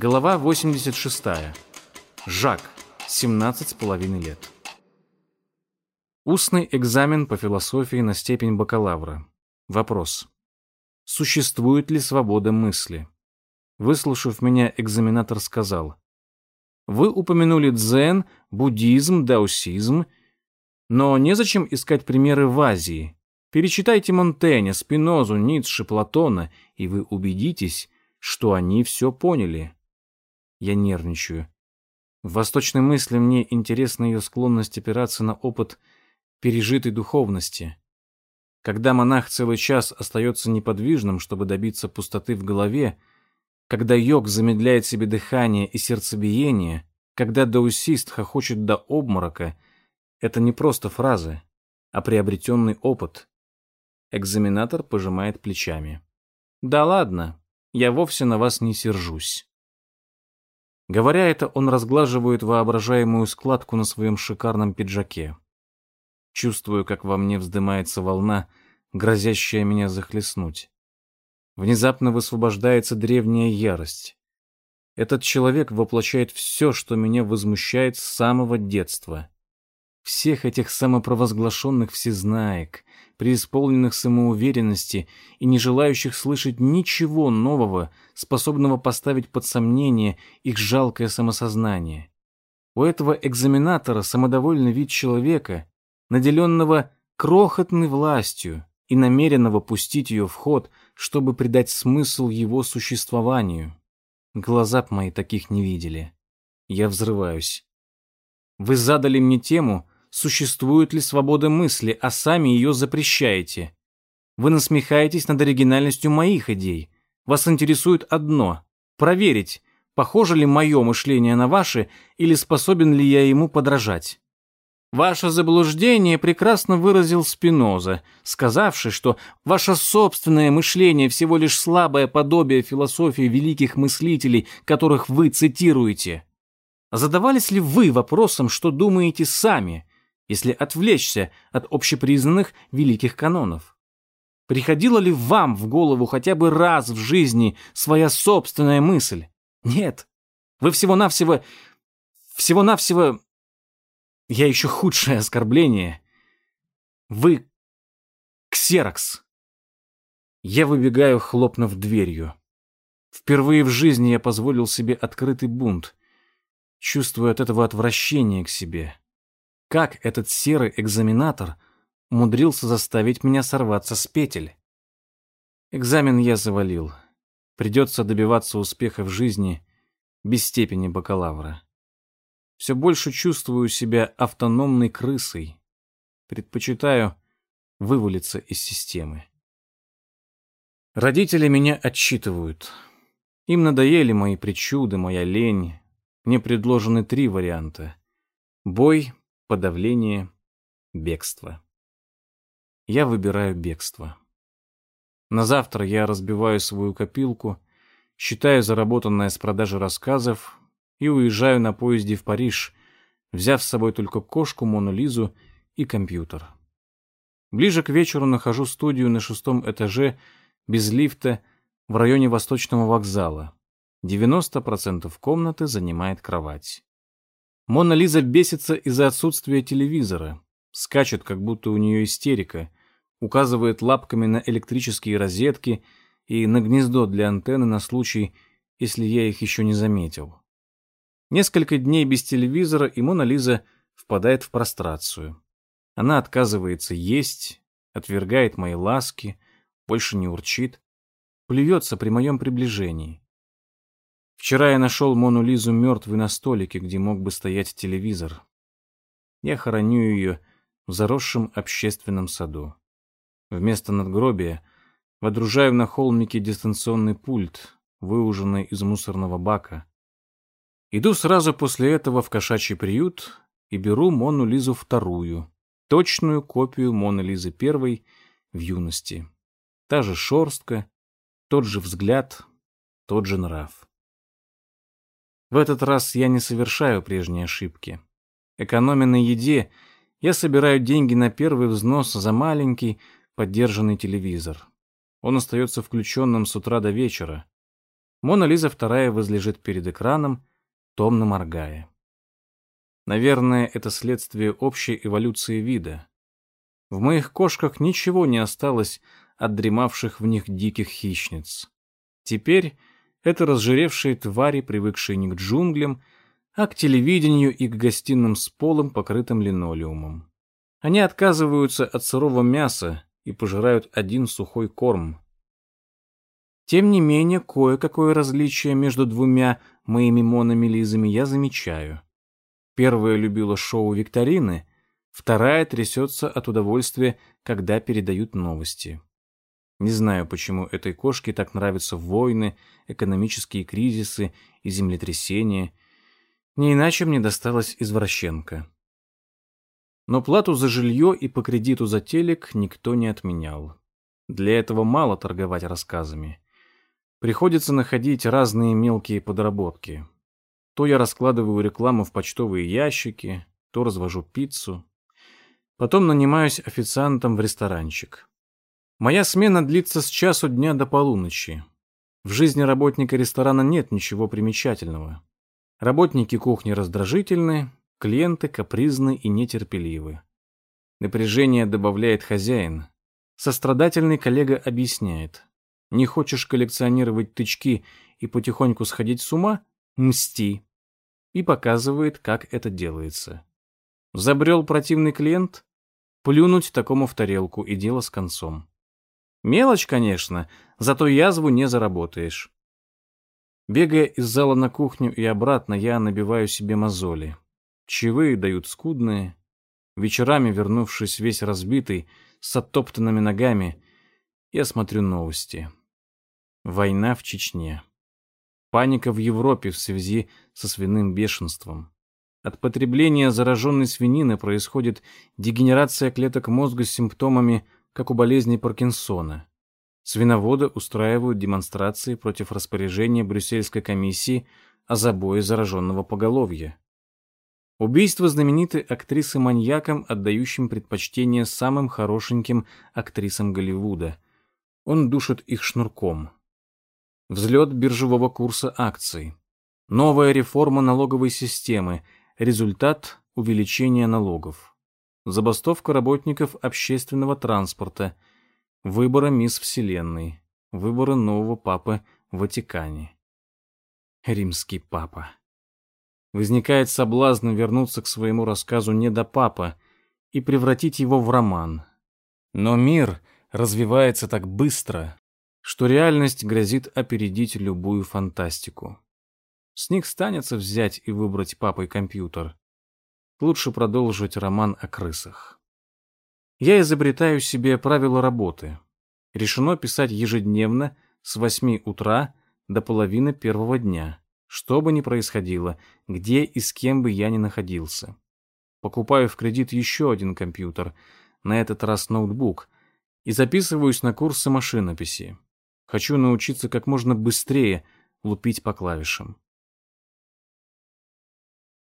Глава 86. Жак, 17 с половиной лет. Устный экзамен по философии на степень бакалавра. Вопрос. Существует ли свобода мысли? Выслушав меня, экзаменатор сказал. Вы упомянули дзен, буддизм, даосизм, но незачем искать примеры в Азии. Перечитайте Монтэня, Спинозу, Ницше, Платона, и вы убедитесь, что они все поняли. Я нервничаю. В восточной мысли мне интересна ее склонность опираться на опыт пережитой духовности. Когда монах целый час остается неподвижным, чтобы добиться пустоты в голове, когда йог замедляет себе дыхание и сердцебиение, когда даусист хохочет до обморока, это не просто фразы, а приобретенный опыт. Экзаменатор пожимает плечами. «Да ладно, я вовсе на вас не сержусь». Говоря это, он разглаживает воображаемую складку на своем шикарном пиджаке. Чувствую, как во мне вздымается волна, грозящая меня захлестнуть. Внезапно высвобождается древняя ярость. Этот человек воплощает все, что меня возмущает с самого детства. Всех этих самопровозглашенных всезнаек, преисполненных самоуверенности и не желающих слышать ничего нового, способного поставить под сомнение их жалкое самосознание. У этого экзаменатора самодовольный вид человека, наделенного крохотной властью и намеренного пустить ее в ход, чтобы придать смысл его существованию. Глаза б мои таких не видели. Я взрываюсь. Вы задали мне тему, существует ли свобода мысли, а сами ее запрещаете. Вы насмехаетесь над оригинальностью моих идей. Вас интересует одно — проверить, похоже ли мое мышление на ваше или способен ли я ему подражать. Ваше заблуждение прекрасно выразил Спиноза, сказавший, что ваше собственное мышление всего лишь слабое подобие философии великих мыслителей, которых вы цитируете. Задавались ли вы вопросом, что думаете сами, если отвлечься от общепризнанных великих канонов? Приходила ли вам в голову хотя бы раз в жизни своя собственная мысль? Нет. Вы всего-навсего... Всего-навсего я еще худшее оскорбление. Вы ксерокс. Я выбегаю, хлопнув дверью. Впервые в жизни я позволил себе открытый бунт. Чувствую от этого отвращение к себе. Как этот серый экзаменатор умудрился заставить меня сорваться с петель? Экзамен я завалил. Придется добиваться успеха в жизни без степени бакалавра все больше чувствую себя автономной крысой. Предпочитаю вывалиться из системы. Родители меня отчитывают. Им надоели мои причуды, моя лень. Мне предложены три варианта. Бой, подавление, бегство. Я выбираю бегство. На завтра я разбиваю свою копилку, считаю заработанное с продажи рассказов, и уезжаю на поезде в Париж, взяв с собой только кошку, Мону Лизу и компьютер. Ближе к вечеру нахожу студию на шестом этаже, без лифта, в районе Восточного вокзала. 90% комнаты занимает кровать. Мона Лиза бесится из-за отсутствия телевизора, скачет, как будто у нее истерика, указывает лапками на электрические розетки и на гнездо для антенны на случай, если я их еще не заметил. Несколько дней без телевизора, и Мона Лиза впадает в прострацию. Она отказывается есть, отвергает мои ласки, больше не урчит, плюется при моем приближении. Вчера я нашел Мону Лизу мертвой на столике, где мог бы стоять телевизор. Я хороню ее в заросшем общественном саду. Вместо надгробия водружаю на холмике дистанционный пульт, выуженный из мусорного бака. Иду сразу после этого в кошачий приют и беру Мону Лизу вторую, точную копию Моны Лизы первой в юности. Та же шорстка, тот же взгляд, тот же нрав. В этот раз я не совершаю прежние ошибки. Экономя на еде, я собираю деньги на первый взнос за маленький поддержанный телевизор. Он остается включенным с утра до вечера. Мона Лиза вторая возлежит перед экраном, томно моргая. Наверное, это следствие общей эволюции вида. В моих кошках ничего не осталось от дремавших в них диких хищниц. Теперь это разжиревшие твари, привыкшие не к джунглям, а к телевидению и к гостиным с полом, покрытым линолеумом. Они отказываются от сырого мяса и пожирают один сухой корм. Тем не менее, кое-какое различие между двумя моими монами Лизами я замечаю. Первая любила шоу викторины, вторая трясется от удовольствия, когда передают новости. Не знаю, почему этой кошке так нравятся войны, экономические кризисы и землетрясения. Не иначе мне досталась извращенка. Но плату за жилье и по кредиту за телек никто не отменял. Для этого мало торговать рассказами. Приходится находить разные мелкие подработки. То я раскладываю рекламу в почтовые ящики, то развожу пиццу. Потом нанимаюсь официантом в ресторанчик. Моя смена длится с часу дня до полуночи. В жизни работника ресторана нет ничего примечательного. Работники кухни раздражительны, клиенты капризны и нетерпеливы. Напряжение добавляет хозяин. Сострадательный коллега объясняет. Не хочешь коллекционировать тычки и потихоньку сходить с ума? Мсти. И показывает, как это делается. Забрел противный клиент? Плюнуть такому в тарелку и дело с концом. Мелочь, конечно, зато язву не заработаешь. Бегая из зала на кухню и обратно, я набиваю себе мозоли. Чаевые дают скудные. Вечерами, вернувшись весь разбитый, с оттоптанными ногами, я смотрю новости. Война в Чечне. Паника в Европе в связи со свиным бешенством. От потребления зараженной свинины происходит дегенерация клеток мозга с симптомами как у болезни Паркинсона. Свиноводы устраивают демонстрации против распоряжения Брюссельской комиссии о забое зараженного поголовья. Убийство знаменитой актрисы-маньяком, отдающим предпочтение самым хорошеньким актрисам Голливуда. Он душит их шнурком. Взлет биржевого курса акций. Новая реформа налоговой системы. Результат – увеличения налогов забастовка работников общественного транспорта, выборы мисс Вселенной, выборы нового папы в Ватикане. Римский папа. Возникает соблазн вернуться к своему рассказу не до папа и превратить его в роман. Но мир развивается так быстро, что реальность грозит опередить любую фантастику. С них станется взять и выбрать папой компьютер лучше продолжить роман о крысах. Я изобретаю себе правила работы. Решено писать ежедневно с 8 утра до половины первого дня, что бы ни происходило, где и с кем бы я ни находился. Покупаю в кредит еще один компьютер, на этот раз ноутбук, и записываюсь на курсы машинописи. Хочу научиться как можно быстрее лупить по клавишам.